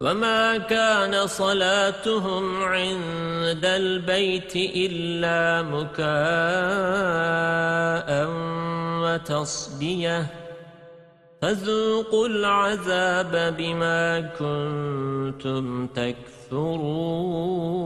وَمَا كَانَ صَلَاتُهُمْ عِندَ الْبَيْتِ إِلَّا مُكَاءً وَتَصْدِيَةً فَذُوقُوا الْعَذَابَ بِمَا كُنتُمْ تَكْفُرُونَ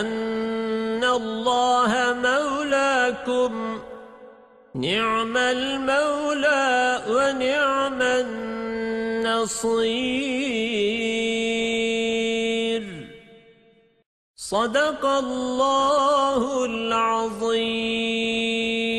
أَنَّ اللَّهَ مَوْلَاكُمْ. نِعْمَ الْمَوْلَى وَنِعْمَ النَّصِيرُ. صَدَقَ اللَّهُ الْعَظِيمُ.